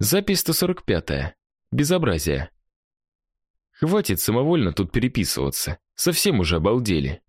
Запись 145. -я. Безобразие. Хватит самовольно тут переписываться. Совсем уже обалдели.